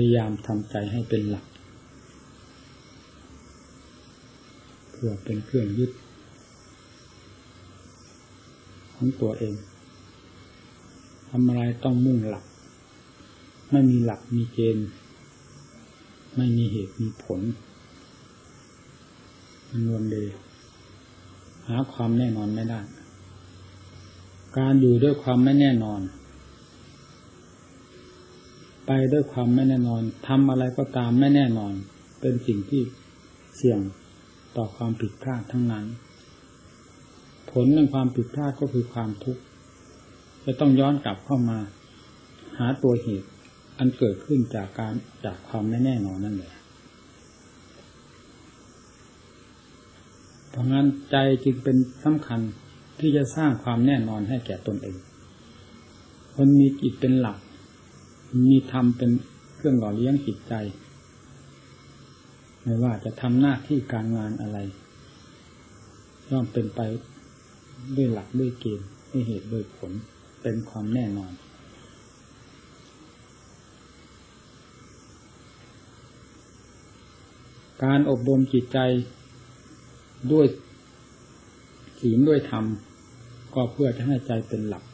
พยายามทำใจให้เป็นหลัก เพื่อเป็นเครื่องยึดของตัวเองทำอะไรต้องมุ่งหลัก ไม่มีหลักมีเกณฑ์ ไม่มีเหตุมีผล มันวนเลยหาความแน่นอนไม่ได้ การอยู่ด้วยความไม่แน่นอน ไปด้วยความไม่แน่นอนทำอะไรก็ตามไม่แน่นอน เป็นสิ่งที่เสี่ยงต่อความผิดพลาดทั้งนั้น ผลของความผิดพลาดก็คือความทุกข์จะต้องย้อนกลับเข้ามา หาตัวเหตุ อันเกิดขึ้นจากการจากความไม่แน่นอนนั่นแหละเพราะงั้นใจจึงเป็นสำคัญที่จะสร้างความแน่นอนให้แก่ตนเองคนมีจิตเป็นหลัก มีธรรมเป็นเครื่องหล่อเลี้ยงจิตใจ ไม่ว่าจะทำหน้าที่การงานอะไรย่อมเป็นไปด้วยหลักด้วยเกณฑ์ด้วยเหตุด้วยผลเป็นความแน่นอน การอบรมจิตใจด้วยศีลด้วยธรรม ก็เพื่อจะให้ใจเป็นหลัก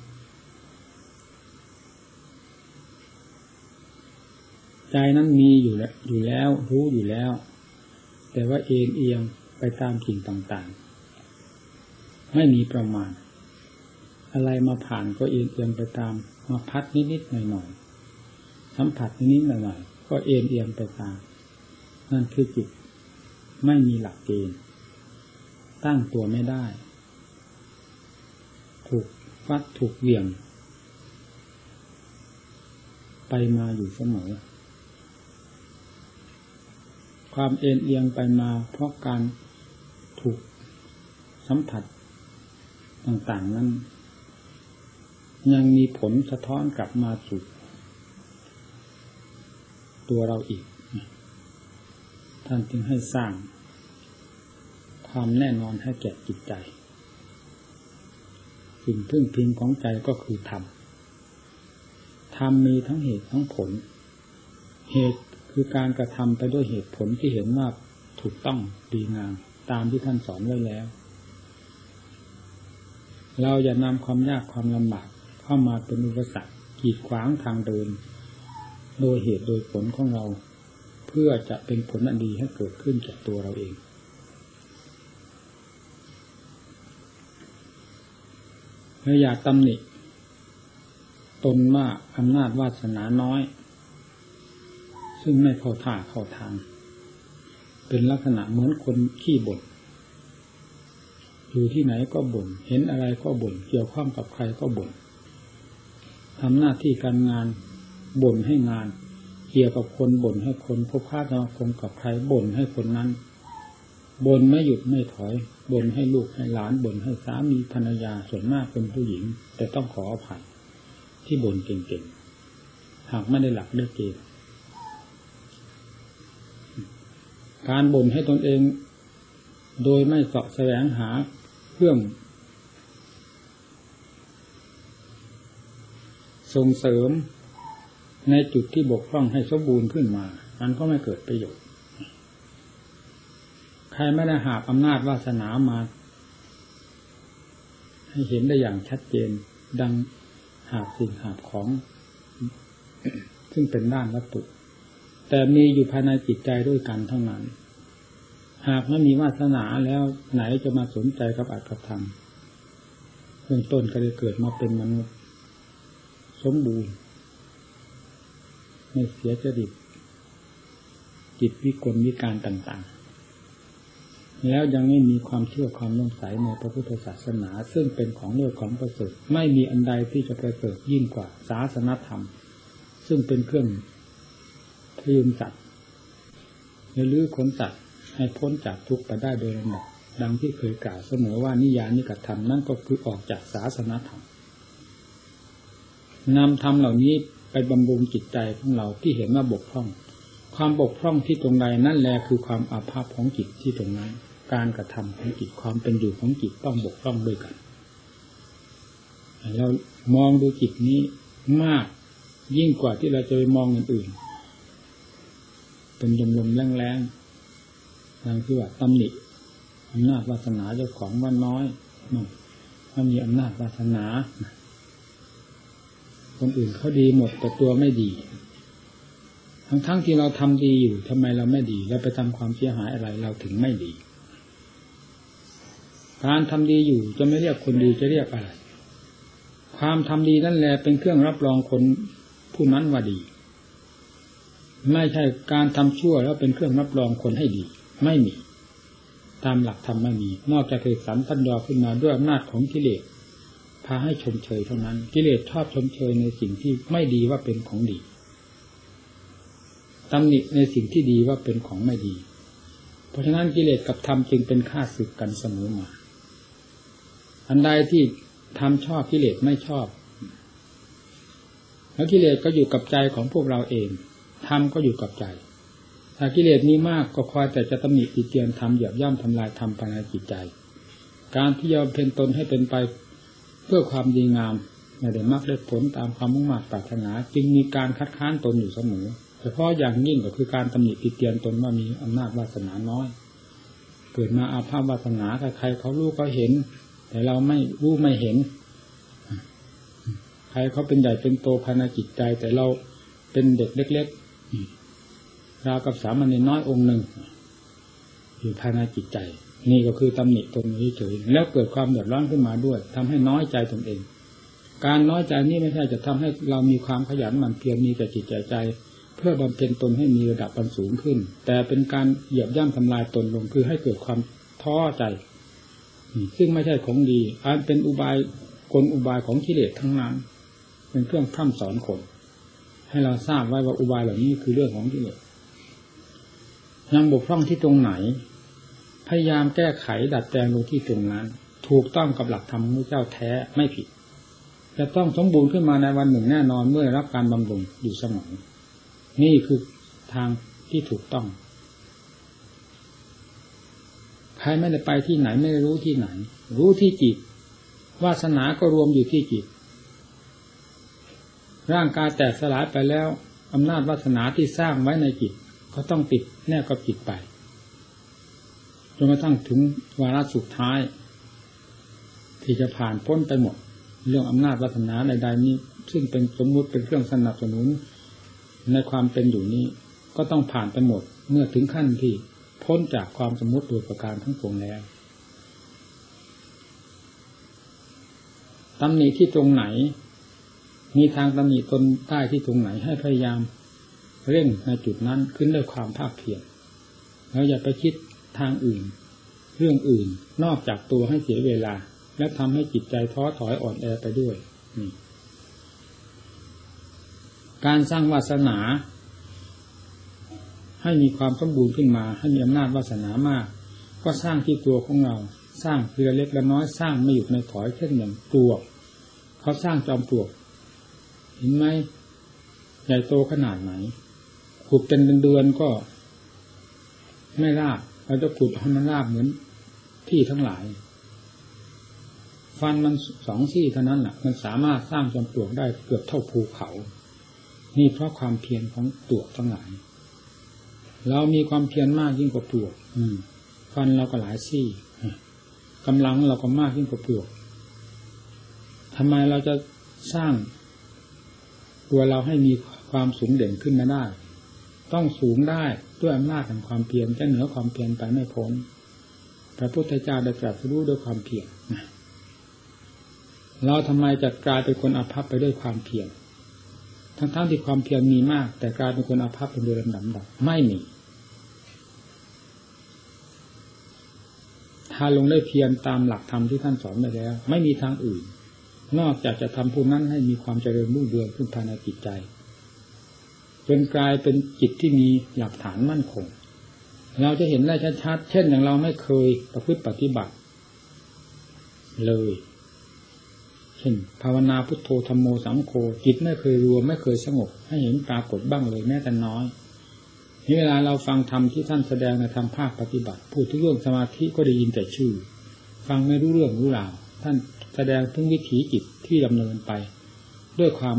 ใจนั้นมีอยู่แล้วอยู่แล้ว รู้อยู่แล้ว แต่ว่าเอ็นเอียงไปตามสิ่งต่างๆ ไม่มีประมาณ อะไรมาผ่านก็เอ็นเอียงไปตาม มาพัดนิดๆหน่อยๆสัมผัสนิดๆหน่อยๆก็เอ็นเอียงไปตามนั่นคือจิตไม่มีหลักเกณฑ์ตั้งตัวไม่ได้ ถูกฟัดถูกเหวี่ยง ไปมาอยู่เสมอ ความเอ็นเอียงไปมาเพราะการถูกสัมผัสต่างๆนั้น ยังมีผลสะท้อนกลับมาสู่ตัวเราอีก ท่านจึงให้สร้าง ความแน่นอนให้แก่จิตใจสิ่งพึ่งพิงของใจก็คือธรรม ธรรมมีทั้งเหตุทั้งผล เหตุ คือการกระทำไปด้วยเหตุผลที่เห็นว่าถูกต้องดีงามตามที่ท่านสอนไว้แล้ว เราอย่านำความยากความลำบากเข้ามาเป็นอุปสรรคกีดขวางทางเดิน โดยเหตุโดยผลของเรา เพื่อจะเป็นผลอันดีให้เกิดขึ้นแก่ตัวเราเอง และอย่าตำหนิตนว่าอำนาจวาสนาน้อย ซึ่งไม่เข้าท่าเข้าทาง เป็นลักษณะเหมือนคนขี้บ่นอยู่ที่ไหนก็บ่นเห็นอะไรก็บ่นเกี่ยวข้องกับใครก็บ่นทำหน้าที่การงานบ่นให้งาน เกี่ยวกับคนบ่นให้คนพบพาสมาคมกับใครบ่นให้คนนั้นบ่นไม่หยุดไม่ถอยบ่นให้ลูกให้หลานบ่นให้สามีภรรยาส่วนมากเป็นผู้หญิง แต่ต้องขออภัยที่บ่นเก่งๆหากไม่ได้หลักด้เกณฑ์ การบ่นให้ตนเอง โดยไม่สาะแสวงหาเครื่อง ส่งเสริมในจุดที่บกพร่องให้สมบูรณ์ขึ้นมา มันก็ไม่เกิดประโยชน์ ใครไม่ได้หาอำนาจวาสนามา ให้เห็นได้อย่างชัดเจน ดังหาบสิ่งหาบของ ซึ่งเป็นด้านวัตถุ แต่มีอยู่ภายในจิตใจด้วยกันเท่านั้น หากไม่มีวาสนาแล้วไหนจะมาสนใจกับอัตถธรรมเบื้องต้นก็เลยเกิดมาเป็นมนุษย์ สมบูรณ์ไม่เสียจดิตจิตวิกลวิการต่างๆ แล้วยังไม่มีความเชื่อความน่งใสในพระพุทธศาสนา ซึ่งเป็นของเลือกของประเสริฐไม่มีอันใดที่จะประเสริฐยิ่งกว่าศาสนธรรม ซึ่งเป็นเครื่อง พยุงสัตว์ในลื้อขนสัตว์ให้พ้นจากทุกข์ไปได้โดยลำดับดังที่เคยกล่าวเสมอว่านิยานิกธรรมนั่นก็คือออกจากศาสนาธรรมนำธรรมเหล่านี้ไปบำรุงจิตใจของเราที่เห็นว่าบกพร่อง ความบกพร่องที่ตรงใดนั่นแหละคือความอาภัพของจิตที่ตรงนั้น การกระทำของจิตความเป็นอยู่ของจิตต้องบกพร่องด้วยกันเรามองดูจิตนี้มากยิ่งกว่าที่เราจะไปมองอื่นๆ เป็นลมลมแรงแรงอย่างที่ว่าตำหนิอำนาจวาสนาเจ้าของว่าน้อยมันมีอำนาจวาสนา คนอื่นเขาดีหมดแต่ตัวไม่ดี ทั้งๆทที่เราทำดีอยู่ทำไมเราไม่ดี เราไปทำความเสียหายอะไร เราถึงไม่ดี การทำดีอยู่จะไม่เรียกคนดีจะเรียกอะไร ความทำดีนั่นแหละเป็นเครื่องรับรองคนผู้นั้นว่าดี ไม่ใช่การทำชั่วแล้วเป็นเครื่องรับรองคนให้ดี ไม่มี ตามหลักธรรมไม่มี นอกจากเกิดสันตัญญาขึ้นมาด้วยอำนาจของกิเลสพาให้ชมเชยเท่านั้น กิเลสชอบชมเชยในสิ่งที่ไม่ดีว่าเป็นของดีตำหนิในสิ่งที่ดีว่าเป็นของไม่ดี เพราะฉะนั้นกิเลสกับธรรมจึงเป็นข้าศึกกันเสมอมา อันใดที่ทำชอบกิเลสไม่ชอบ แล้วกิเลสก็อยู่กับใจของพวกเราเอง ธรรมก็อยู่กับใจถ้ากิเลสมีมากก็คอยแต่จะตำหนิติเตียนทำเหยียบย่ำทำลายทำภายในจิตใจ การที่ยอมเพนตนให้เป็นไปเพื่อความดีงามไม่ได้มากได้ผลตามความมุ่งมั่นปรารถนา จึงมีการคัดค้านตนอยู่เสมอเฉพาะอย่างยิ่งก็คือการตำหนิติเตียนตนว่ามีอำนาจวาสนาน้อย เกิดมาอาภาพวาสนาใครเขารู้เขาเห็น แต่เราไม่รู้ไม่เห็น ใครเขาเป็นใหญ่เป็นโตภายในจิตใจแต่เราเป็นเด็กเล็ก ราวกับสามัญน้อยองค์หนึ่งอยู่ภายในจิตใจ นี่ก็คือตำหนิตรงนี้เฉยแล้วเกิดความเดือดร้อนขึ้นมาด้วยทำให้น้อยใจตนเอง การน้อยใจนี้ไม่ใช่จะทำให้เรามีความขยันหมั่นเพียรมีแต่จิตใจใจ เพื่อบำเพ็ญตนให้มีระดับบันสูงขึ้น แต่เป็นการเหยียบย่ำทำลายตนลงคือให้เกิดความท้อใจซึ่งไม่ใช่ของดีอันเป็นอุบายกลอุบายของกิเลสทั้งนั้น เป็นเครื่องพร่ำสอนคน ให้เราทราบไว้ว่าอุบายเหล่านี้คือเรื่องของกิเลสยังบกพร่องที่ตรงไหน พยายามแก้ไขดัดแปลงลงที่ตรงนั้น ถูกต้องกับหลักธรรมของเจ้าแท้ไม่ผิดจะต้องสมบูรณ์ขึ้นมาในวันหนึ่งแน่นอนเมื่อรับการบำรุงอยู่เสมอนี่คือทางที่ถูกต้องใครไม่ได้ไปที่ไหนไม่รู้ที่ไหน รู้ที่จิตวาสนาก็รวมอยู่ที่จิต ร่างกายแตกสลายไปแล้วอำนาจวาสนาที่สร้างไว้ในจิตก็ต้องติดแน่กับจิตไปจนกระทั่งถึงวาระสุดท้าย ที่จะผ่านพ้นไปหมด เรื่องอำนาจวัฒนาใดๆนี้ ซึ่งเป็นสมมุติเป็นเครื่องสนับสนุน ในความเป็นอยู่นี้ ก็ต้องผ่านไปหมด เมื่อถึงขั้นที่พ้นจากความสมมติโดยประการทั้งปวงแล้วตำหนิที่ตรงไหน มีทางตำหนิตนใต้ที่ตรงไหนให้พยายามเร่งในจุดนั้นขึ้นด้วยความภาคเพียรแล้วอย่าไปคิดทางอื่น เรื่องอื่นนอกจากตัวให้เสียเวลา และทำให้จิตใจท้อถอยอ่อนแอไปด้วยการสร้างวาสนา ให้มีความสมบูรณ์ขึ้นมาให้มีอำนาจวาสนามาก ก็สร้างที่ตัวของเราสร้างเพื่อเล็กและน้อยสร้างไม่หยุดในถอยเช่นอย่างปลวกเขาสร้างจอมปลวก เห็นไหมใหญ่โตขนาดไหน ขุดเป็นเดือนก็ ไม่ราบเราจะขุดให้มันราบเหมือนที่ทั้งหลาย ฟันมันสองซี่เท่านั้นแหละมันสามารถสร้างจอมปลวกได้เกือบเท่าภูเขา นี่เพราะความเพียรของปลวกทั้งหลาย เรามีความเพียรมากยิ่งกว่าปลวก อืม ฟันเราก็หลายซี่กำลังเราก็มากยิ่งกว่าปลวกทำไมเราจะสร้าง ตัวเราให้มีความสูงเด่นขึ้นมาได้ ต้องสูงได้ด้วยอำนาจแห่งความเพียรจะเหนือความเพียรไปไม่พ้นพระพุทธเจ้าได้ตรัสรู้ด้วยความเพียรเราทำไมจะกลายเป็นคนอภัพไปด้วยความเพียรทั้งๆทที่ความเพียรมีมาก แต่กลายเป็นคนอภัพเป็นโดยลำดับไม่มีถ้าลงได้เพียรตามหลักธรรมที่ท่านสอนไปแล้ว ไม่มีทางอื่น นอกจากจะทำผู้นั้นให้มีความเจริญรุ่งเรืองขึ้นภายในจิตใจ จนกลายเป็นจิตที่มีหลักฐานมั่นคง เราจะเห็นได้ชัดๆเช่นอย่างเราไม่เคยประพฤติปฏิบัติ เลย เช่นภาวนาพุทโธธรรมโมสังโฆจิตไม่เคยรวมไม่เคยสงบ ให้เห็นปรากฏบ้างเลยแม้แต่น้อยนี่เวลาเราฟังธรรมที่ท่านแสดงในธรรมภาคปฏิบัติ พูดทุกเรื่องสมาธิก็ได้ยินแต่ชื่อ ฟังไม่รู้เรื่องรู้ราว ท่านแสดงถึงวิถีจิตที่ดำเนินไป ด้วยความ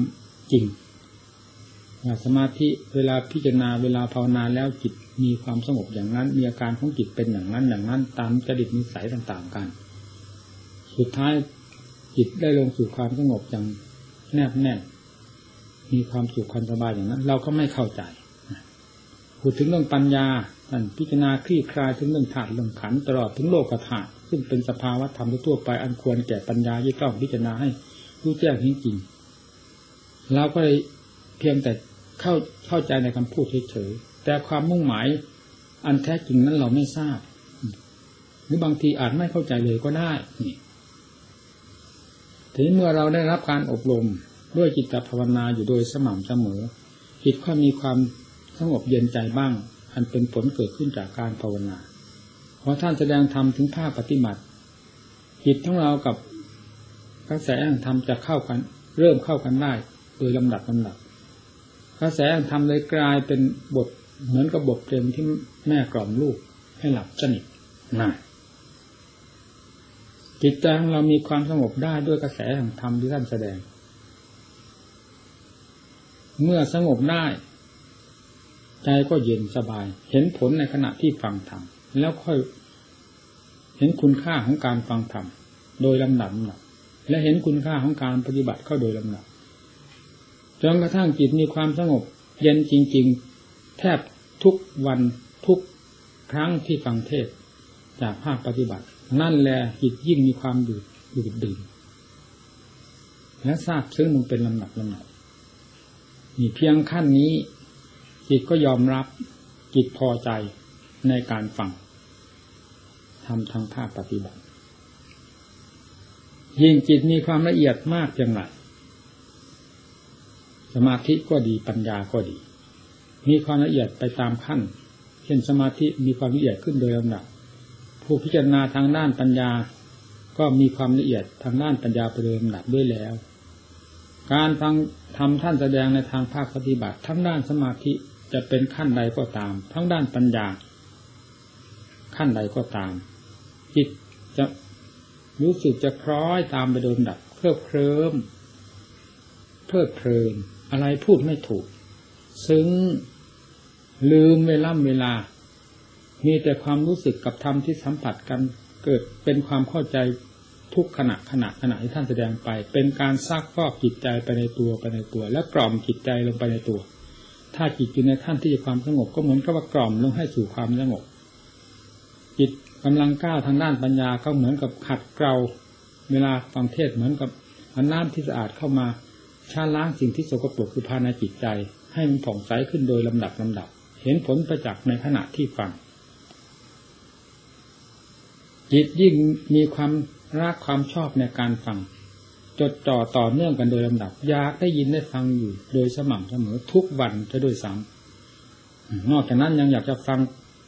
จริงสมาธิเวลาพิจารณาเวลาภาวนาแล้วจิตมีความสงบอย่างนั้น มีอาการของจิตเป็นอย่างนั้นอย่างนั้น ตามจริตนิสัยต่างๆกัน สุดท้ายจิตได้ลงสู่ความสงบอย่างแนบแน่นมีความสุขความสบายอย่างนั้น เราก็ไม่เข้าใจ พูดถึงเรื่องปัญญาท่านพิจารณาคลี่คลายถึงเรื่องธาตุเรื่องขันตลอดถึงโลกธาตุซึ่งเป็นสภาวะธรรมทั่วไปอันควรแก่ปัญญาที่ต้องพิจารณาให้รู้แจ้งจริงๆเราก็เลยเพียงแต่เข้าเข้าใจในคำพูดเฉยๆแต่ความมุ่งหมายอันแท้จริงนั้นเราไม่ทราบ หรือบางทีอาจไม่เข้าใจเลยก็ได้นี่ทีนี้เมื่อเราได้รับการอบรมด้วยจิตภาวนาอยู่โดยสม่ำเสมอจิตก็มีความ สงบเย็นใจบ้าง อันเป็นผลเกิดขึ้นจากการภาวนาพอท่านแสดงธรรมถึงภาคปฏิบัติจิตของเรากับกระแสแห่งธรรมจะเข้ากัน เริ่มเข้ากันได้ โดยลำดับลำดับกระแสแห่งธรรมเลยกลายเป็นบทเหมือนกับบทเพลงที่แม่กล่อมลูกให้หลับสนิทน่ะจิตใจของเรามีความสงบได้ด้วยกระแสแห่งธรรมที่ท่านแสดง เมื่อสงบได้ ใจก็เย็นสบาย เห็นผลในขณะที่ฟังธรรมแล้วค่อย เห็นคุณค่าของการฟังธรรมโดยลำดับลำดับและเห็นคุณค่าของการปฏิบัติเข้าโดยลำดับจนกระทั่งจิตมีความสงบ เย็นจริง ๆ แทบทุกวันทุกครั้งที่ฟังเทศจากภาคปฏิบัติ นั่นแหละจิตยิ่งมีความดืดดื่มและทราบซึ่งมันเป็นลำดับลำดับมีเพียงขั้นนี้ จิตก็ยอมรับจิตพอใจในการฟังทำทางภาคปฏิบัติ ยิ่งจิตมีความละเอียดมากอย่างไรสมาธิก็ดีปัญญาก็ดี มีความละเอียดไปตามขั้น เช่นสมาธิมีความละเอียดขึ้นโดยลำดับผู้พิจารณาทางด้านปัญญา ก็มีความละเอียดทางด้านปัญญาไปโดยลำดับด้วยแล้ว การฟังทำท่านแสดงในทางภาคปฏิบัติทั้งด้านสมาธิ จะเป็นขั้นใดก็ตาม ทั้งด้านปัญญา ขั้นใดก็ตาม จิตจะรู้สึกจะคล้อยตามไปโดยลำดับเคลิบเคลิ้มเพลิดเพลินอะไรพูดไม่ถูก ซึ้งลืมเวลาเวลา มีแต่ความรู้สึกกับธรรมที่สัมผัสกันเกิดเป็นความเข้าใจทุกขณะขณะขณะที่ท่านแสดงไป เป็นการซักฟอกจิตใจไปในตัวไปในตัว และกล่อมจิตใจลงไปในตัว ถ้าจิตอยู่ในท่านที่ความสงบก็เหมือนกับว่ากล่อมลงให้สู่ความสงบ จิตกำลังก้าวทางด้านปัญญาก็เหมือนกับขัดเกลาเวลาฟังเทศเหมือนกับอน้ำที่สะอาดเข้ามาชาล้างสิ่งที่สกปรกคือภายในจิตใจ ให้มันผ่องใสขึ้นโดยลำดับลำดับ เห็นผลประจักษ์ในขณะที่ฟังจิตยิ่งมีความรักความชอบในการฟัง จดจ่อต่อเนื่องกันโดยลำดับอยากได้ยินได้ฟังอยู่ โดยสม่ำเสมอทุกวันจะด้วยซ้ำนอกจากนั้นยังอยากจะฟัง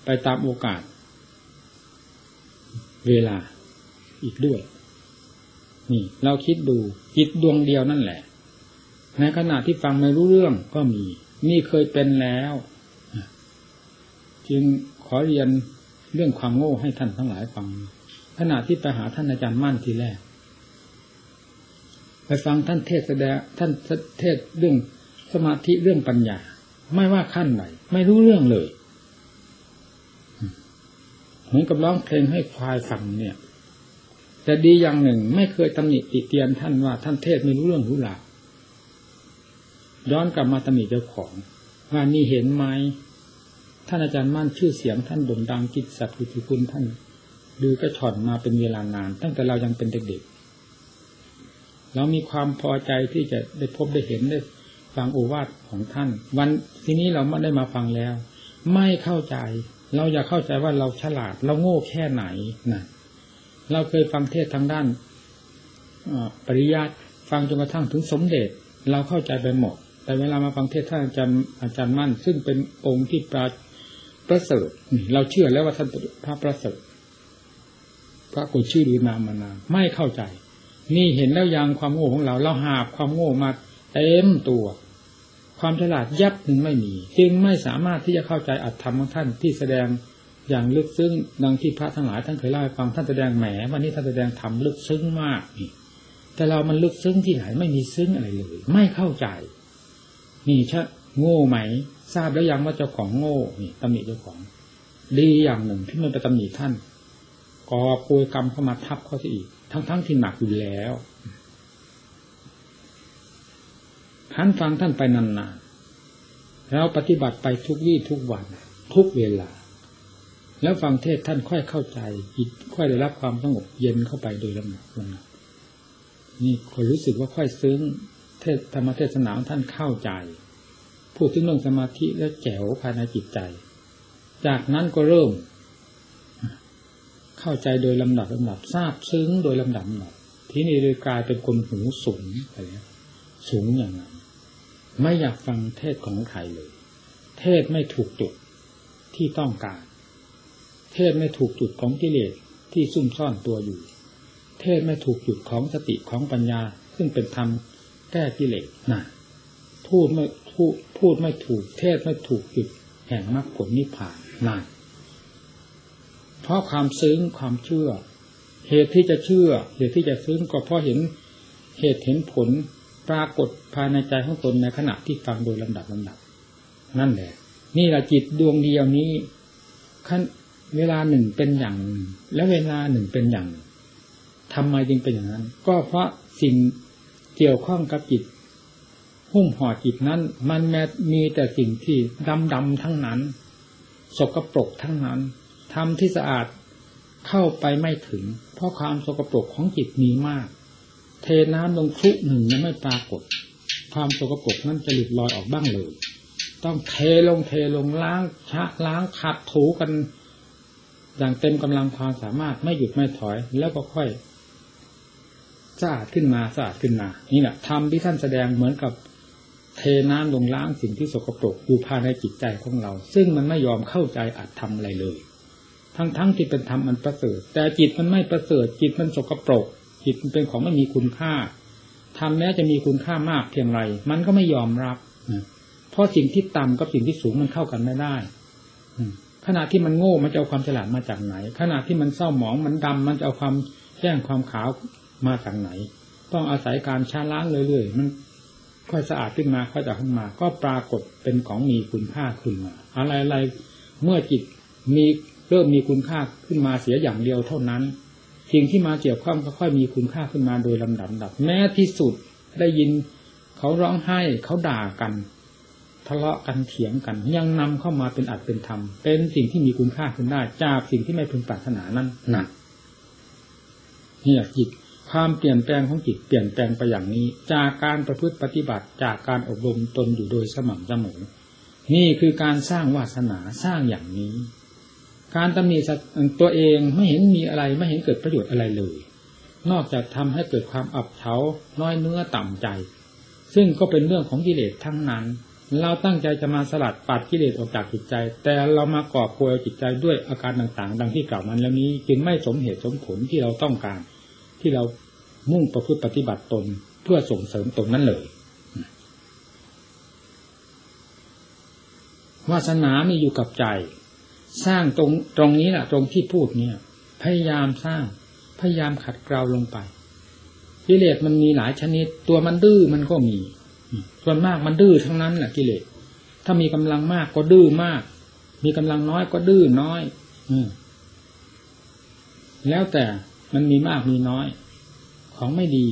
ไปตามโอกาส เวลาอีกด้วย นี่ เราคิดดูจิตดวงเดียวนั่นแหละ ในขณะที่ฟังไม่รู้เรื่องก็มี นี่เคยเป็นแล้วจึงขอเรียนเรื่องความโง่ให้ท่านทั้งหลายฟัง ขณะที่ไปหาท่านอาจารย์มั่นทีแรก ไปฟังท่านเทศแสดงท่านเทศเรื่องสมาธิเรื่องปัญญา ไม่ว่าขั้นไหน ไม่รู้เรื่องเลยเหมือนกับร้องเพลงให้ควายฟังเนี่ยแต่ดีอย่างหนึ่งไม่เคยตำหนิติเตียนท่านว่าท่านเทศไม่รู้เรื่องรู้หลาย้อนกลับมาตำหนิเจ้าของ ว่านี่เห็นไหมท่านอาจารย์มั่นชื่อเสียงท่านโด่งดังกิจสัตว์กิคุณท่านดูก็ฉ่อนมาเป็นเวลานาน ตั้งแต่เรายังเป็นเด็กๆ เรามีความพอใจที่จะได้พบได้เห็นได้ฟังโอวาทของท่าน วันทีนี้เราไม่ได้มาฟังแล้ว ไม่เข้าใจ เราอยากเข้าใจว่าเราฉลาด เราโง่แค่ไหนนะเราเคยฟังเทศทางด้านปริยัติฟังจนกระทั่งถึงสมเด็จ เราเข้าใจไปหมด แต่เวลามาฟังเทศท่านอาจารย์อาจารย์มั่น ซึ่งเป็นองค์ที่ปราประเสริฐเราเชื่อแล้วว่าท่านพระประเสริฐพระกุชื่อหรือนามมานาไม่เข้าใจ นี่เห็นแล้วยังความโง่ของเรา เราหาบความโง่มาเต็มตัว ความฉลาดยับหนึ่งไม่มีจึงไม่สามารถที่จะเข้าใจอัตธรรมของท่านที่แสดงอย่างลึกซึ้งดังที่พระทั้งหลายท่านเคยเล่าให้ฟังท่านแสดงแหมวันนี้ท่านแสดงธรรมลึกซึ้งมากนี่แต่เรามันลึกซึ้งที่ไหนไม่มีซึ้งอะไรเลย ไม่เข้าใจ นี่ชะโง่ไหม ทราบแล้วยังว่าเจ้าของโง่นี่ตำหนิเจ้าของ ดีอย่างหนึ่งที่ไม่ไปตำหนิท่านก่อปุยกรรมเข้ามาทับเขาสิอีก ทั้งๆทที่หนักอยู่แล้วท่านฟังท่านไปนานๆแล้วปฏิบัติไปทุกวี่ทุกวัน ทุกเวลา แล้วฟังเทศท่านค่อยเข้าใจจิตค่อยได้รับความสงบเย็นเข้าไปโดยลำดับลงนี่คนรู้สึกว่าค่อยซึ้งเทศธรรมเทศนาท่านเข้าใจพูดถึงเรื่องสมาธิแล้วแจ๋วภายในจิตใจ จากนั้นก็เริ่ม เข้าใจโดยลำดับลำดับทราบซึ้งโดยลำดับลำดับที่นี่เลยกลายเป็นคนหูสูงอะไรสูงอย่างนั้นไม่อยากฟังเทศของใครเลย เทศไม่ถูกจุดที่ต้องการ เทศไม่ถูกจุดของกิเลสที่ซุ่มซ่อนตัวอยู่ เทศไม่ถูกจุดของสติของปัญญา ซึ่งเป็นธรรมแก้กิเลสนะพูดไม่พูดพูดไม่ถูก เทศไม่ถูกจุดแห่งมรรคผลนิพพานนั่น เพราะความซึ้งความเชื่อ เหตุที่จะเชื่อ เหตุที่จะซึ้งก็เพราะเห็นเหตุเห็นผลปรากฏภายในใจของตนในขณะที่ฟังโดยลำดับลำดับ นั่นแหละ นี่แหละจิตดวงเดียวนี้ขั้นเวลาหนึ่งเป็นอย่างหนึ่งและเวลาหนึ่งเป็นอย่างทำไมจึงเป็นอย่างนั้น ก็เพราะสิ่งเกี่ยวข้องกับจิตหุ้มห่อจิตนั้น มันแม้มีแต่สิ่งที่ดำดำทั้งนั้น สกปรกทั้งนั้น ทำที่สะอาดเข้าไปไม่ถึง เพราะความสกปรกของจิตมีมาก เทน้ำลงคลุหนึ่งยังไม่ปรากฏ ความสกปรกนั้นจะหลุดลอยออกบ้างเลย ต้องเทลงเทลงล้างชะล้างขัดถูกัน อย่างเต็มกำลังความสามารถไม่หยุดไม่ถอย แล้วก็ค่อยสะอาดขึ้นมาสะอาดขึ้นมานี่แหละทำที่ท่านแสดงเหมือนกับเทน้ำลงล้างสิ่งที่สกปรกอยู่ภายในจิตใจของเรา ซึ่งมันไม่ยอมเข้าใจอัดทำอะไรเลย ทั้งๆทที่เป็นธรรมมันประเสริฐ แต่จิตมันไม่ประเสริฐ จิตมันสกปรก จิตเป็นของไม่มีคุณค่าทำแม้จะมีคุณค่ามากเพียงไร มันก็ไม่ยอมรับเพราะสิ่งที่ต่ำกับสิ่งที่สูงมันเข้ากันไม่ได้ขณะที่มันโง่มันจะเอาความฉลาดมาจากไหน ขณะที่มันเศร้าหมองมันดำมันจะเอาความแจ้งความขาวมาจากไหน ต้องอาศัยการชาล้างเรื่อยๆมันค่อยสะอาดขึ้นมาค่อยจะขึ้นมา ก็ปรากฏเป็นของมีคุณค่าขึ้นมา อะไรๆเมื่อจิตมี เริ่มมีคุณค่าขึ้นมาเสียอย่างเดียวเท่านั้นสิ่งที่มาเกี่ยวข้องก็ค่อยมีคุณค่าขึ้นมาโดยลำดับดับแม้ที่สุดได้ยินเขาร้องไห้เขาด่ากัน ทะเลาะกันเถียงกัน ยังนำเข้ามาเป็นอัดเป็นธรรม เป็นสิ่งที่มีคุณค่าขึ้นได้ จากสิ่งที่ไม่พึงปรารถนานั้นหนักนี่ยจิตความเปลี่ยนแปลงของจิตเปลี่ยนแปลงไปอย่างนี้ จากการประพฤติปฏิบัติจากการอบรมตนอยู่โดยสม่ำเสมอนี่คือการสร้างวาสนาสร้างอย่างนี้ การตำหนิตัวเองไม่เห็นมีอะไรไม่เห็นเกิดประโยชน์อะไรเลย นอกจากทำให้เกิดความอับเฉาน้อยเนื้อต่ำใจ ซึ่งก็เป็นเรื่องของกิเลสทั้งนั้น เราตั้งใจจะมาสลัดปัดกิเลสออกจากจิตใจ แต่เรามาก่อป่วยจิตใจด้วยอาการต่างๆ ดังที่กล่าวมันแล้วนี้ จึงไม่สมเหตุสมผลที่เราต้องการ ที่เรามุ่งประพฤติปฏิบัติตนเพื่อส่งเสริมตนนั้นเลยวาสนามีอยู่กับใจ สร้างตรงตรงนี้แหละตรงที่พูดเนี่ย พยายามสร้าง พยายามขัดเกลาลงไปกิเลสมันมีหลายชนิด ตัวมันดื้อมันก็มี ส่วนมากมันดื้อทั้งนั้นแหละกิเลสถ้ามีกำลังมากก็ดื้อมาก มีกำลังน้อยก็ดื้อน้อย อืแล้วแต่มันมีมากมีน้อย ของไม่ดี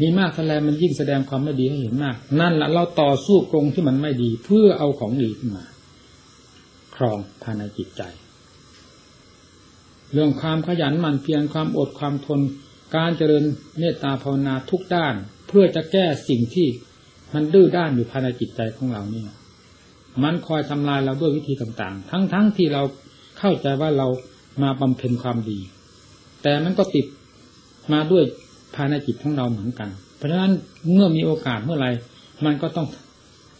มีมากแสดงมันยิ่งแสดงความไม่ดีให้เห็นมาก นั่นแหละเราต่อสู้ตรงที่มันไม่ดี เพื่อเอาของดีขึ้นมา รองภายในจิตใจ เรื่องความขยันหมั่นเพียรความอดความทน การเจริญเมตตาภาวนาทุกด้าน เพื่อจะแก้สิ่งที่มันดื้อด้านอยู่ภายในจิตใจของเราเนี่ยมันคอยทำลายเราด้วยวิธีต่างๆ ทั้งๆทที่เราเข้าใจว่าเรามาบำเพ็ญความดี แต่มันก็ติดมาด้วยภายในจิตของเราเหมือนกัน เพราะฉะนั้นเมื่อมีโอกาสเมื่อไรมันก็ต้อง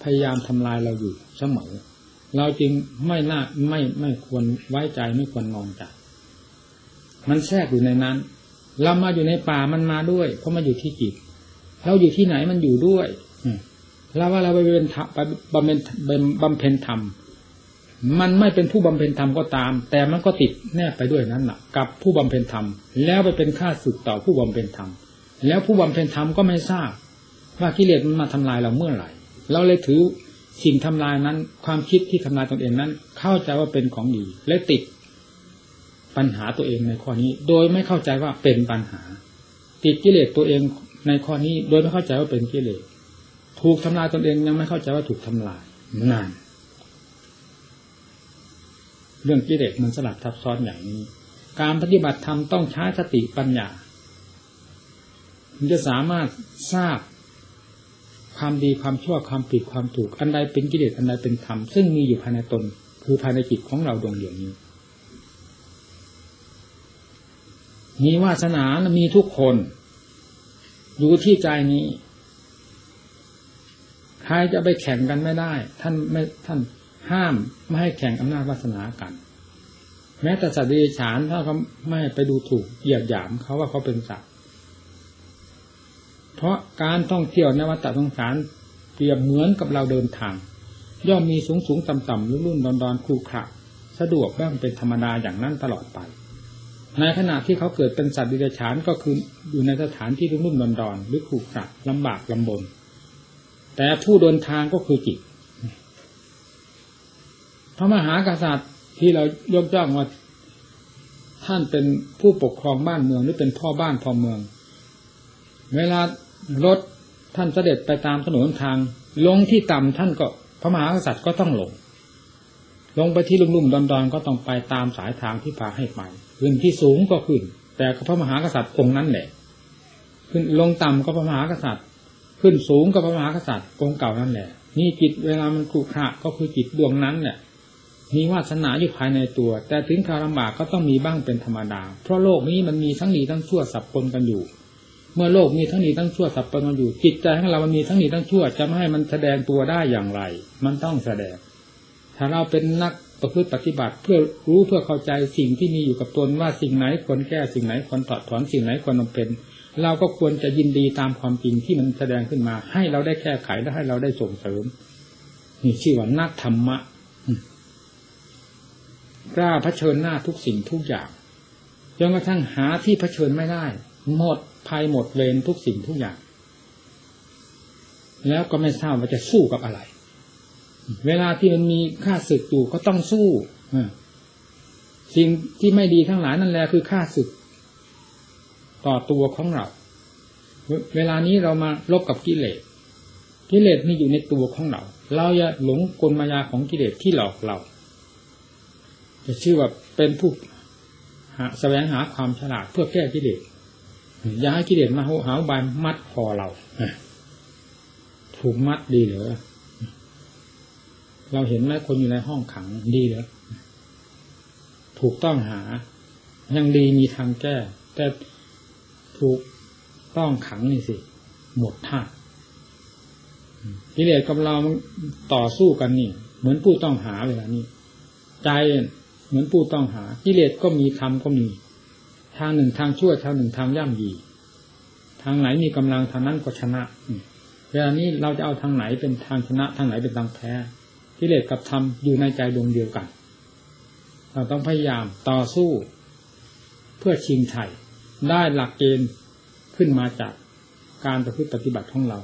พยายามทำลายเราอยู่เสมอ เราจรึงไม่น่าไม่ไม่ควรไว้ใจไม่ควรมองใจมันแทรกอยู่ในนั้น เรามาอยู่ในป่ามันมาด้วย เพราะมันอยู่ที่จิต เราอยู่ที่ไหนมันอยู่ด้วยเราว่าเราไปเป็นไปบำเพ็ญบำเพ็ญธรรมมันไม่เป็นผู้บำเพ็ญธรรมก็ตาม แต่มันก็ติดแนบไปด้วยนั้นแหละกับผู้บำเพ็ญธรรม แล้วไปเป็นข้าศึกต่อผู้บำเพ็ญธรรม แล้วผู้บำเพ็ญธรรมก็ไม่ทราบ ว่ากิเลสมันมาทำลายเราเมื่อไหร่ เราเลยถือ สิ่งทำลายนั้น ความคิดที่ทำลายตนเองนั้น เข้าใจว่าเป็นของดีและติดปัญหาตัวเองในข้อนี้ โดยไม่เข้าใจว่าเป็นปัญหา ติดกิเลสตัวเองในข้อนี้ โดยไม่เข้าใจว่าเป็นกิเลสถูกทำลายตนเองยังไม่เข้าใจว่าถูกทำลายนานเรื่องกิเลสมันสลับทับซ้อนอย่างนี้ การปฏิบัติธรรมต้องใช้สติปัญญามันจะสามารถทราบ ความดีความชั่วความผิดความถูก อันใดเป็นกิเลสอันใดเป็นธรรมซึ่งมีอยู่ภายในตน คือภายในจิตของเราดวงเดียวนี้มีวาสนามีทุกคนอยู่ที่ใจนี้ใครจะไปแข่งกันไม่ได้ ท่านไม่ท่านห้ามไม่ให้แข่งอำนาจวาสนากัน แม้แต่สัตว์ดรัจฉานถ้าเขาไม่ไปดูถูกเหยียดหยามเขาว่าเขาเป็นสัตว เพราะการท่องเที่ยวในวัฏสงสารเปรียบเหมือนกับเราเดินทาง ย่อมมีสูงสูงต่ำต่ำรุ่นรุ่นดอนดอนคูขระสะดวกบ้างเป็นธรรมดาอย่างนั้นตลอดไป ในขณะที่เขาเกิดเป็นสัตว์ดิเรกชันก็คืออยู่ในสถานที่รุ่นรุ่นดอนดอนหรือคูขระลำบากลำบน แต่ผู้เดินทางก็คือจิตพระมหากษัตริย์ที่เรายกย่องว่าท่านเป็นผู้ปกครองบ้านเมืองหรือเป็นพ่อบ้านพ่อเมือง เวลา รถท่านเสด็จไปตามถนนทาง ลงที่ต่ำท่านก็พระมหากษัตริย์ก็ต้องลง ลงไปที่ลุ่มๆดอนๆก็ต้องไปตามสายทางที่พาให้ไปขึ้นที่สูงก็ขึ้น แต่พระมหากษัตริย์องค์นั้นแหละ ขึ้นลงต่ำก็พระมหากษัตริย์ ขึ้นสูงก็พระมหากษัตริย์องค์เก่านั่นแหละนี่จิตเวลามันขรุขระก็คือจิตดวงนั้นเนี่ยมีวาสนาอยู่ภายในตัว แต่ถึงคาวลำบากก็ต้องมีบ้างเป็นธรรมดา เพราะโลกนี้มันมีทั้งดีทั้งชั่วสับปนกันอยู่ เมื่อโลกมีทั้งนี้ทั้งชั่วสับปนกันอยู่ จิตใจของเรามันมีทั้งนี้ทั้งชั่วจะไม่ให้มันแสดงตัวได้อย่างไร มันต้องแสดง ถ้าเราเป็นนักประพฤติปฏิบัติเพื่อรู้เพื่อเข้าใจสิ่งที่มีอยู่กับตนว่าสิ่งไหนควรแก้สิ่งไหนควรถอดถอนสิ่งไหนควรนำเป็น เราก็ควรจะยินดีตามความจริงที่มันแสดงขึ้นมา ให้เราได้แก้ไขและให้เราได้ส่งเสริมนี่ชื่อว่านักธรรมะกล้าเผชิญหน้าทุกสิ่งทุกอย่างจนกระทั่งหาที่เผชิญไม่ได้ หมด ภัยหมดเวรทุกสิ่งทุกอย่าง แล้วก็ไม่ทราบว่าจะสู้กับอะไร เวลาที่มันมีค่าศึกอยู่ก็ต้องสู้สิ่งที่ไม่ดีทั้งหลายนั่นแหละคือค่าศึก ต่อตัวของเรา เวลานี้เรามาลบกับกิเลสกิเลสมีอยู่ในตัวของเรา เราอย่าหลงกลมายาของกิเลสที่หลอกเรา จะชื่อว่าเป็นผู้หาแสวงหาความฉลาดเพื่อแก้กิเลส อย่าให้กิเลสมาหาบานมัดคอเราถูกมัดดีเหรอเราเห็นไหมคนอยู่ในห้องขังดีเหรอถูกต้องหา ยังดีมีทางแก้ แต่ถูกต้องขังนี่สิ หมดท่ากิเลสกับเราต่อสู้กันนี่ เหมือนผู้ต้องหาเวลานี้ ใจเหมือนผู้ต้องหากิเลสก็มีธรรมก็มี ทางหนึ่งทางชั่วทางหนึ่งทางย่ำยี ทางไหนมีกำลังทางนั้นก็ชนะเวลานี้เราจะเอาทางไหนเป็นทางชนะ ทางไหนเป็นทางแพ้กิเลสกับธรรมอยู่ในใจดวงเดียวกัน เราต้องพยายามต่อสู้ เพื่อชิงชัยได้หลักเกณฑ์ขึ้นมาจากการประพฤติปฏิบัติของเรา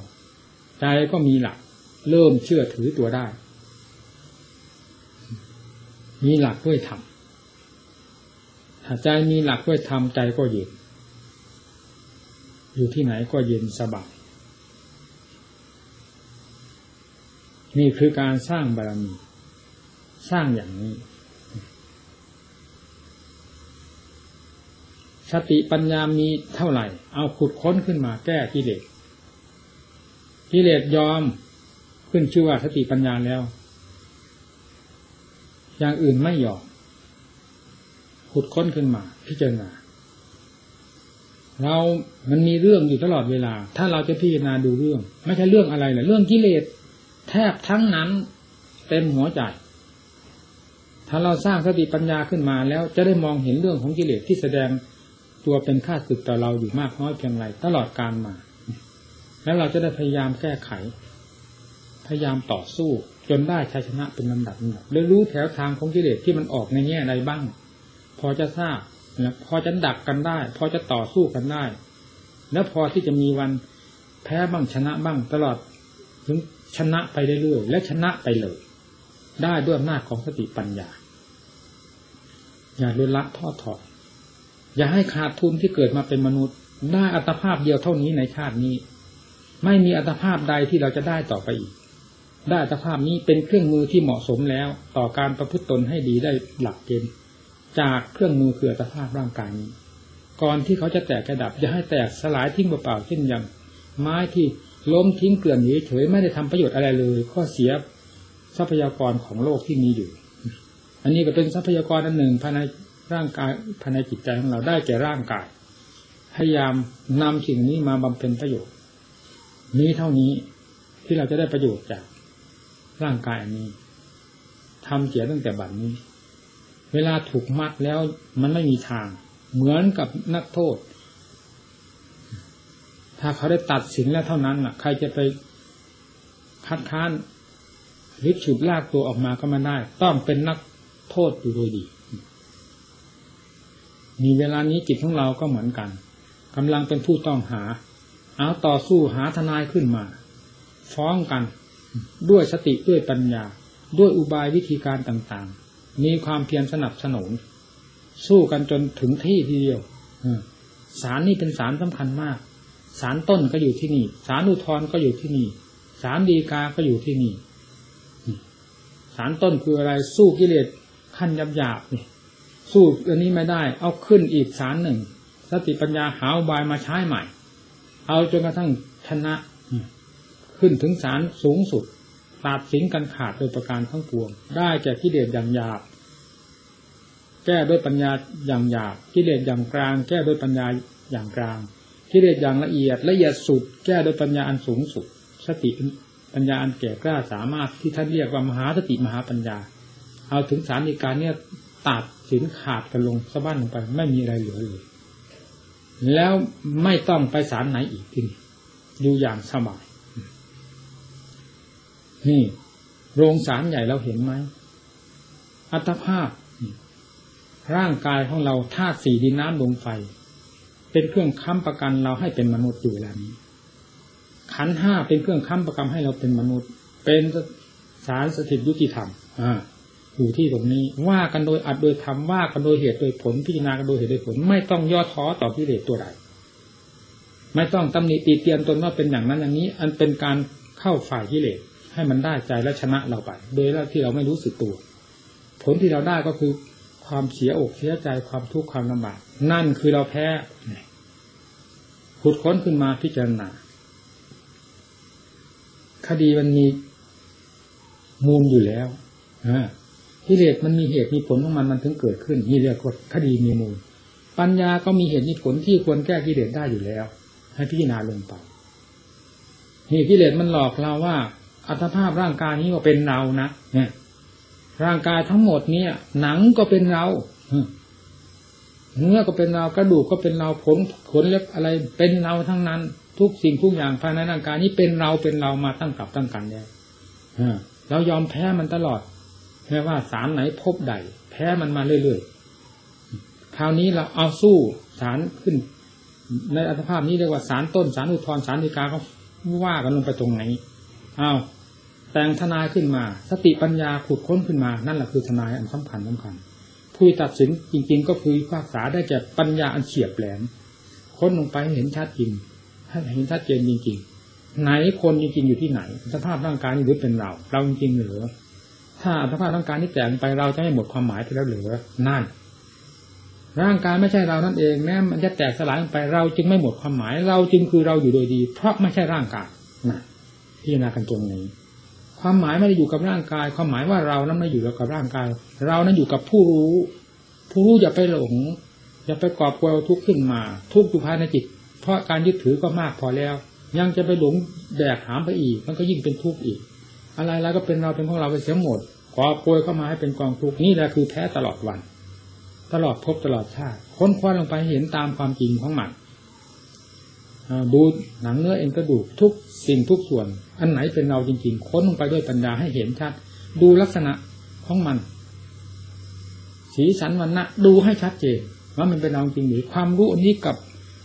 ใจก็มีหลัก เริ่มเชื่อถือตัวได้ มีหลักด้วยธรรม ถ้าใจมีหลักด้วยธรรมใจก็เย็น อยู่ที่ไหนก็เย็นสบายนี่คือการสร้างบารมี สร้างอย่างนี้ สติปัญญามีเท่าไหร่ เอาขุดค้นขึ้นมาแก้กิเลสกิเลสยอมขึ้นชื่อว่าสติปัญญาแล้ว อย่างอื่นไม่ยอม ขุดค้นขึ้นมา พิจารณาเรา มันมีเรื่องอยู่ตลอดเวลา ถ้าเราจะพิจารณาดูเรื่อง ไม่ใช่เรื่องอะไรเลยเรื่องกิเลสแทบทั้งนั้นเต็มหัวใจ ถ้าเราสร้างสติปัญญาขึ้นมาแล้วจะได้มองเห็นเรื่องของกิเลสที่แสดงตัวเป็นค่าศึกต่อเราอยู่มากน้อยเพียงไรตลอดการมา แล้วเราจะได้พยายามแก้ไข พยายามต่อสู้ จนได้ชัยชนะเป็นลำดับลำดับและรู้แถวทางของกิเลสที่มันออกในแง่ใดบ้าง พอจะทราบนะพอจะดักกันได้ พอจะต่อสู้กันได้ แล้วพอที่จะมีวันแพ้บ้างชนะบ้างตลอด ถึงชนะไปเรื่อยๆและชนะไปเลย ได้ด้วยอำนาจของสติปัญญา อย่าลดละทอถอยอย่าให้ขาดทุนที่เกิดมาเป็นมนุษย์ ได้อัตภาพเดียวเท่านี้ในชาตินี้ ไม่มีอัตภาพใดที่เราจะได้ต่อไปอีก ได้อัตภาพนี้เป็นเครื่องมือที่เหมาะสมแล้ว ต่อการประพฤติตนให้ดีได้หลักเกณฑ์ จากเครื่องมือคืออัตภาพร่างกายนี้ก่อนที่เขาจะแตกกระดับอย่าให้แตกสลายทิ้งเปล่าๆเช่นอย่าง ไม้ที่ล้มทิ้งเกลื่อนอยู่เฉยไม่ได้ทำประโยชน์อะไรเลยข้อเสียทรัพยากรของโลกที่มีอยู่ อันนี้ก็เป็นทรัพยากรอันหนึ่งภายในร่างกายภายในจิตใจของเราได้แก่ร่างกาย พยายามนำสิ่งนี้มาบำเพ็ญประโยชน์ นี้เท่านี้ที่เราจะได้ประโยชน์จากร่างกายอันนี้ทำเสียตั้งแต่บัดนี้ เวลาถูกมัดแล้วมันไม่มีทาง เหมือนกับนักโทษ ถ้าเขาได้ตัดสินแล้วเท่านั้นล่ะ ใครจะไปคัดค้านหรือฉุดลากตัวออกมาก็ไม่ได้ ต้องเป็นนักโทษอยู่โดยดี มีเวลานี้จิตของเราก็เหมือนกันกำลังเป็นผู้ต้องหา เอาต่อสู้หาทนายขึ้นมา ฟ้องกัน ด้วยสติด้วยปัญญา ด้วยอุบายวิธีการต่างๆ มีความเพียรสนับสนุน สู้กันจนถึงที่ทีเดียวสารนี่เป็นสารสำคัญมาก สารต้นก็อยู่ที่นี่ สารอุทธรก็อยู่ที่นี่ สารดีกาก็อยู่ที่นี่ สารต้นคืออะไรสู้กิเลสขั้นยับหยาบนี่สู้อันนี้ไม่ได้ เอาขึ้นอีกสารหนึ่ง สติปัญญาหาอุบายมาใช้ใหม่ เอาจนกระทั่งชนะ ขึ้นถึงสารสูงสุด ตัดสินกันขาดโดยประการทั้งปวง ได้แก่กิเลสอย่างหยาบ แก้ด้วยปัญญาอย่างหยาบกิเลสอย่างกลาง แก้ด้วยปัญญาอย่างกลางกิเลสอย่างละเอียดละเอียดสุด แก้ด้วยปัญญาอันสูงสุด สติปัญญาอันแก่กล้าสามารถที่ท่านเรียกว่ามหาสติมหาปัญญา เอาถึงสารในการเนี่ยตัดสินขาดกันลงสะบั้นลงไป ไม่มีอะไรเหลือเลย แล้วไม่ต้องไปสารไหนอีกทีอยู่อย่างสบาย นี่ โรงสารใหญ่เราเห็นไหม อัตภาพ ร่างกายของเราธาตุสี่ดินน้ำลมไฟ เป็นเครื่องค้ำประกันเราให้เป็นมนุษย์อยู่เวลานี้ ขันห้าเป็นเครื่องค้ำประกันให้เราเป็นมนุษย์ เป็นสารสถิตยุติธรรม อ่าอยู่ที่ตรงนี้ว่ากันโดยอัดโดยธรรมว่ากันโดยเหตุโดยผลพิจารณากันโดยเหตุโดยผล ไม่ต้องย่อท้อต่อกิเลสตัวใดไม่ต้องตำหนิตีเตียนตนว่าเป็นอย่างนั้นอย่างนี้ อันเป็นการเข้าฝ่ายกิเลส ให้มันได้ใจและชนะเราไป โดยที่เราไม่รู้สึกตัว ผลที่เราได้ก็คือความเสียอกเสียใจความทุกข์ความลำบากนั่นคือเราแพ้ขุดค้นขึ้นมาพิจารณาคดีมันมีมูลอยู่แล้วกิเลสมันมีเหตุมีผลของมันมันถึงเกิดขึ้นนี่เรียกว่าคดีมีมูล ปัญญาก็มีเหตุมีผลที่ควรแก้กิเลสได้อยู่แล้ว ให้พิจารณาลงไปนี่กิเลสมันหลอกเราว่า อัตภาพร่างกายนี้ก็เป็นเรานะเนี่ยร่างกายทั้งหมดเนี่ย หนังก็เป็นเราเนื้อก็เป็นเรากระดูกก็เป็นเราขนขนเล็บอะไรเป็นเราทั้งนั้น ทุกสิ่งทุกอย่างภายในร่างกายนี้เป็นเราเป็นเรามาตั้งกับตั้งกันแล้วเรายอมแพ้มันตลอดแม้ว่าสารไหนพบใด แพ้มันมาเรื่อยๆคราวนี้เราเอาสู้สารขึ้น ในอัตภาพนี้เรียกว่าสารต้นสารอุทธรสารฎีกาเขาว่ากันลงไปตรงไหนอ้าว แต่งทนายขึ้นมา สติปัญญาขุดค้นขึ้นมา นั่นแหละคือทนายอันสำคัญสำคัญ ผู้ตัดสินจริง ๆ ก็คือภาษาได้แก่ปัญญาอันเฉียบแหลม ค้นลงไปเห็นชัดจริงให้เห็นชัดเจนจริง ๆ ไหนคนจริงๆอยู่ที่ไหน สภาพร่างกายนี้หรือเป็นเรา เราจริงๆหรือถ้าสภาพร่างกายนี้แตกไปเราจะไม่หมดความหมายไปแล้วหรือนั่น ร่างกายไม่ใช่เรานั่นเองแม้มันจะแตกสลายไปเราจึงไม่หมดความหมาย เราจึงคือเราอยู่โดยดี เพราะไม่ใช่ร่างกายนะพิจารณากันตรงนี้ ความหมายไม่ได้อยู่กับร่างกาย ความหมายว่าเรานั้นไม่อยู่กับร่างกาย เรานั้นอยู่กับผู้รู้ ผู้รู้อย่าไปหลงอย่าไปกอบกวยทุกข์ขึ้นมา ทุกข์อยู่ภายในจิต เพราะการยึดถือก็มากพอแล้ว ยังจะไปหลงแดกหามไปอีก มันก็ยิ่งเป็นทุกข์อีก อะไรแล้วก็เป็นเราเป็นของเราไปเสียหมดกอบกวยเข้ามาให้เป็นกองทุกข์นี่แหละคือแท้ตลอดวัน ตลอดพบตลอดชาติค้นคว้าลงไปเห็นตามความจริงของมัน ดูหนังเนื้อเอ็นกระดูกทุกสิ่งทุกส่วน อันไหนเป็นเราจริงๆ ค้นลงไปด้วยปัญญาให้เห็นชัด ดูลักษณะของมัน สีสันวันนะดูให้ชัดเจนว่ามันเป็นเราจริงหรือความรู้อันนี้กับ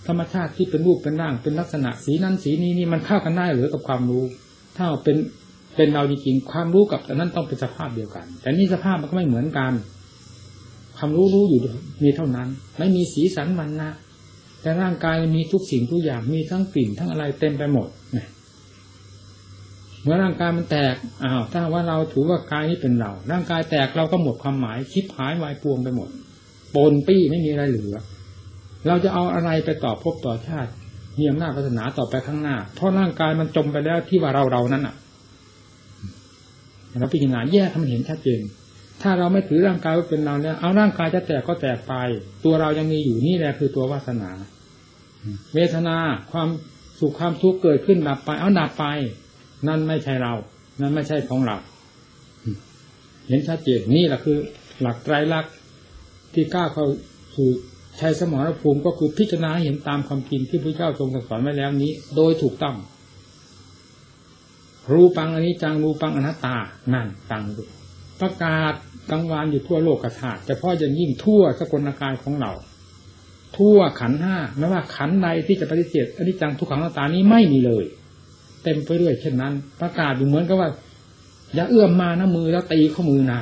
ธรรมชาติที่เป็นรูปเป็นร่างเป็นลักษณะ สีนั้นสีนี้นี่มันเข้ากันได้หรือกับความรู้ ถ้าเป็นเป็นเราจริงๆความรู้กับอันนั้นต้องเป็นสภาพเดียวกัน แต่นี่สภาพมันก็ไม่เหมือนกัน ความรู้รู้อยู่มีเท่านั้น ไม่มีสีสันมันนะ แต่ร่างกายมีทุกสิ่งทุกอย่างมีทั้งกลิ่นทั้งอะไรเต็มไปหมดเนี่ยเมื่อร่างกายมันแตกอ้าวถ้าว่าเราถือว่ากายนี้เป็นเรา ร่างกายแตกเราก็หมดความหมายคิดหายวายปวงไปหมดปนปี้ไม่มีอะไรเหลือ เราจะเอาอะไรไปต่อพบต่อชาติมีอำนาจศาสนาต่อไปข้างหน้า เพราะร่างกายมันจมไปแล้วที่ว่าเราเรานั้นอะเราพิจารณาแยกให้เห็นชัดเจน ถ้าเราไม่ถือร่างกายว่าเป็นเราเนี่ยเอาร่างกายจะแตกก็แตกไป ตัวเรายังมีอยู่นี่แหละคือตัววาสนา เวทนาความสุขความทุกข์เกิดขึ้นดับไป เอาดับไป นั่นไม่ใช่เรา นั่นไม่ใช่ของเราเห็นชัดเจนนี่แหละคือ หลักไตรลักษณ์ที่กล้าเข้าสู่ชัยสมรภูมิก็คือพิจารณาเห็นตามความจริงที่พระเจ้าทรงสอนไว้แล้วนี้ โดยถูกต้องรูปังอันนี้จังรูปังอนัตตานั่นตังดู ประกาศกลางวานอยู่ทั่วโลกกระถาแต่พ่อจะยิ่งทั่วสกลกายของเรา ทั่วขันห้าไม่ว่าขันใดที่จะปฏิเสธอนนี้จังทุกขังนัตตานี้ไม่มีเลย เต็มไปด้วยเช่นนั้น ประกาศอยู่เหมือนกับว่า อย่าเอื้อมมานะมือแล้วตีข้อมือนะ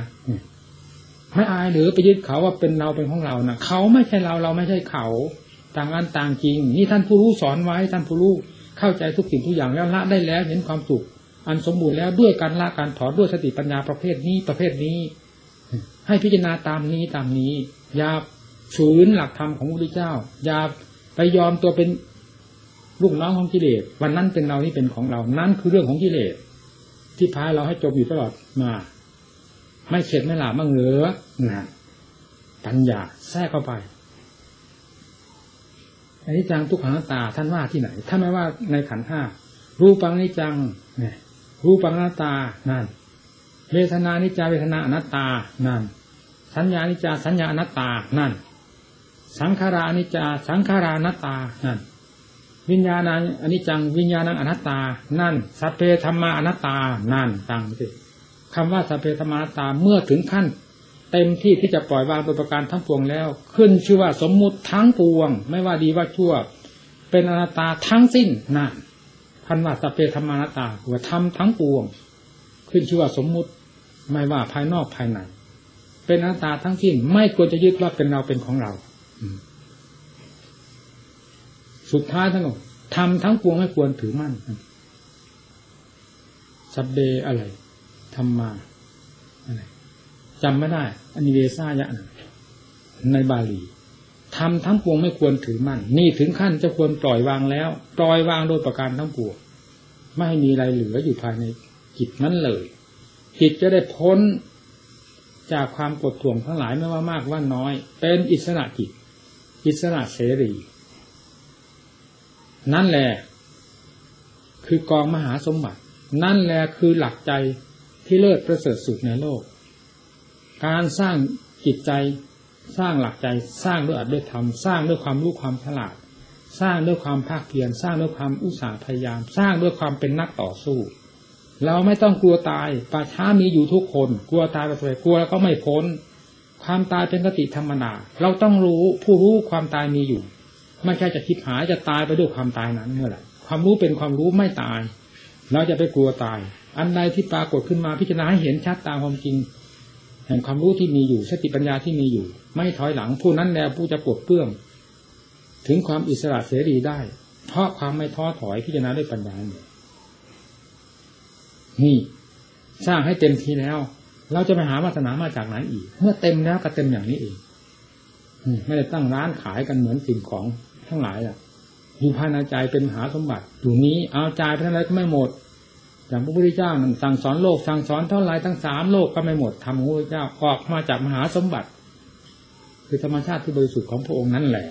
ไม่อายหรือไปยึดเขาว่าเป็นเราเป็นของเรานะเขาไม่ใช่เราเราไม่ใช่เขา ต่างอันต่างจริง นี่ท่านผู้รู้สอนไว้ท่านผู้รู้เข้าใจทุกสิ่งทุกอย่างแล้วละได้แล้วเห็นความสุข อันสมบูรณ์แล้วด้วยการละการถอนด้วยสติปัญญาประเภทนี้ประเภทนี้ ให้พิจารณาตามนี้ตามนี้ อย่าฝืนหลักธรรมของพระพุทธเจ้า อย่าไปยอมตัวเป็นลูกน้องของกิเลสวันนั้นเป็นเรานี่เป็นของเรา นั่นคือเรื่องของกิเลสที่พาเราให้จมอยู่ตลอดมา ไม่เข็ดไม่หลาบบ้างเหลือนะปัญญาแทรกเข้าไปอันนี้จังทุกขังตาท่านว่าที่ไหนท่านไม่ว่าในขันห้ารูปังนิจังเนี่ย รูปังนาตานั่นเวทนานิจาเวทนาอนัตตานั่นสัญญานิจาสัญญาอนัตตานั่น สังขารานิจาสังขารานัตตานั่นวิญญาณอนิจจังวิญญาณอนัตตา นั่นสัพเพธรรมาอนัตตา นั่นตังสิคำว่าสัพเพธรรมานัตตาเมื่อถึงขั้น เต็มที่ที่จะปล่อยวางตัวประการทั้งปวงแล้ว ขึ้นชื่อว่าสมมุติทั้งปวง ไม่ว่าดีว่าชั่ว เป็นอนัตตาทั้งสิ้นนั่น พันว่าสเปธรรมานตาหัวทำทั้งปวง ขึ้นชื่อว่าสมมุติไม่ว่าภายนอกภายในเป็นอนัตตาทั้งสิ้นไม่ควรจะยึดว่าเป็นเราเป็นของเราสุดท้ายทั้งหมดทำทั้งปวงไม่ควรถือมั่นสับเบอะไรทำมาอะไรจำไม่ได้อันนี้เวซ่ายะในบาลี ทำทั้งปวงไม่ควรถือมั่น นี่ถึงขั้นจะควรปล่อยวางแล้ว ปล่อยวางโดยประการทั้งปวง ไม่มีอะไรเหลืออยู่ภายในจิตนั้นเลย จิตจะได้พ้นจากความกดท่วงทั้งหลายไม่ว่ามากว่าน้อย เป็นอิสระจิต อิสระเสรี นั่นแหละ คือกองมหาสมบัติ นั่นแหละคือหลักใจที่เลิศประเสริฐสุดในโลก การสร้างจิตใจ สร้างหลักใจสร้างด้วยอัดด้วยธรรมสร้างด้วยความรู้ความฉลาด สร้างด้วยความภาคเพียรสร้างด้วยความอุตสาห์พยายาม สร้างด้วยความเป็นนักต่อสู้ เราไม่ต้องกลัวตายป่าช้ามีอยู่ทุกคน กลัวตายไปเลยกลัวแล้วก็ไม่พ้น ความตายเป็นกติธรรมดาเราต้องรู้ผู้รู้ความตายมีอยู่ไม่ใช่จะคิดหายจะตายไปด้วยความตายนั้นเมื่อไหร่ความรู้เป็นความรู้ไม่ตาย เราจะไปกลัวตาย อันใดที่ปรากฏขึ้นมาพิจารณาให้เห็นชัดตามความจริง แห่งความรู้ที่มีอยู่สติปัญญาที่มีอยู่ ไม่ถอยหลังผู้นั้นแลผู้จะปลดเปื้อง ถึงความอิสระเสรีได้ เพราะความไม่ท้อถอยพิจารณาด้วยปัญญานี่ สร้างให้เต็มทีแล้ว เราจะไปหาวาสนามาจากไหนอีก เมื่อเต็มแล้วก็เต็มอย่างนี้เองไม่ได้ตั้งร้านขายกันเหมือนสิ่งของทั้งหลายอะอยู่ภายในใจเป็นมหาสมบัติอยู่นี้เอาใจไปเท่าไรก็ไม่หมด อย่างพระพุทธเจ้านั่งสั่งสอนโลกสั่งสอนเท่าไรทั้งสามโลกก็ไม่หมดทำพระพุทธเจ้าออกมาจากมหาสมบัติ คือธรรมชาติที่บริสุทธิ์ของพระองค์นั่นแหละ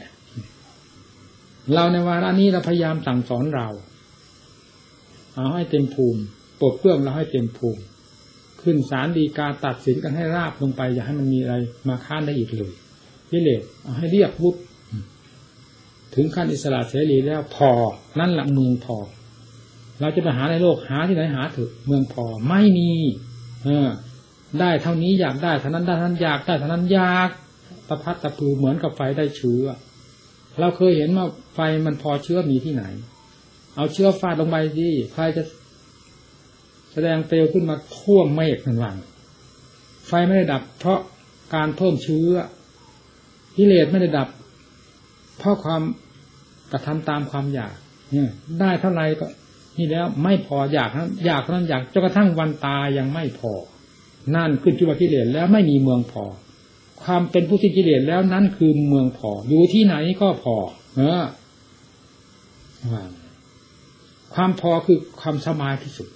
เราในวาระนี้เราพยายามสั่งสอนเราเอาให้เต็มภูมิปลดเปื้องเราให้เต็มภูมิ ขึ้นศาลดีกาตัดสินกันให้ราบลงไป อย่าให้มันมีอะไรมาค้านได้อีกเลยพิเลศเอาให้เรียกวุฒถึงขั้นอิสระเสรีแล้วพอนั่นหละมือพอ เราจะไปหาในโลกหาที่ไหนหาเถอะเมืองพอไม่มี เออ ได้เท่านี้อยากได้เท่านั้นได้เท่านั้นอยากได้เท่านั้นอยากตะพัดตะพือเหมือนกับไฟได้เชื้อ เราเคยเห็นว่าไฟมันพอเชื้อมีที่ไหน เอาเชื้อฟาดลงไปดิใครจะ แสดงเปลวขึ้นมาท่วมเมฆทั้งวันไฟไม่ได้ดับ เพราะการเพิ่มเชื้อกิเลสไม่ได้ดับ เพราะความกระทำตามความอยากเนี่ยได้เท่าไรก็ นี่แล้วไม่พออยากนั้นอยากนั้นอยากจนกระทั่งวันตายยังไม่พอ นั่นขึ้นที่ว่ากิเลสแล้วไม่มีเมืองพอ ความเป็นผู้ที่กิเลสแล้วนั่นคือเมืองพอ อยู่ที่ไหนก็พอ เออความพอคือความสบายที่สุด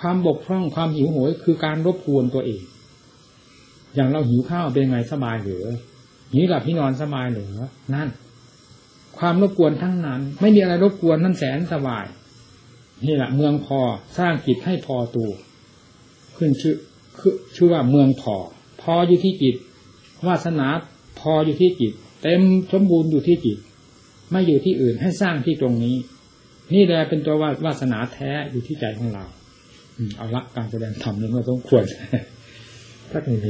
ความบกพร่องความหิวโหยคือการรบกวนตัวเอง อย่างเราหิวข้าวเป็นไงสบายหรือหิวหลับที่นอนสบายหรือนั่น ความรบกวนทั้งนั้น ไม่มีอะไรรบกวนนั่นแสนสบาย นี่แหละเมืองพอสร้างจิตให้พอตัวขึ้นชื่อคือชื่อว่าเมืองพอ พออยู่ที่จิตวาสนาพออยู่ที่จิต เต็มสมบูรณ์อยู่ที่จิต ไม่อยู่ที่อื่นให้สร้างที่ตรงนี้ นี่แหละเป็นตัววาสนาแท้อยู่ที่ใจของเราเอาละการแสดงธรรมนี้ก็ต้องควรสักนิด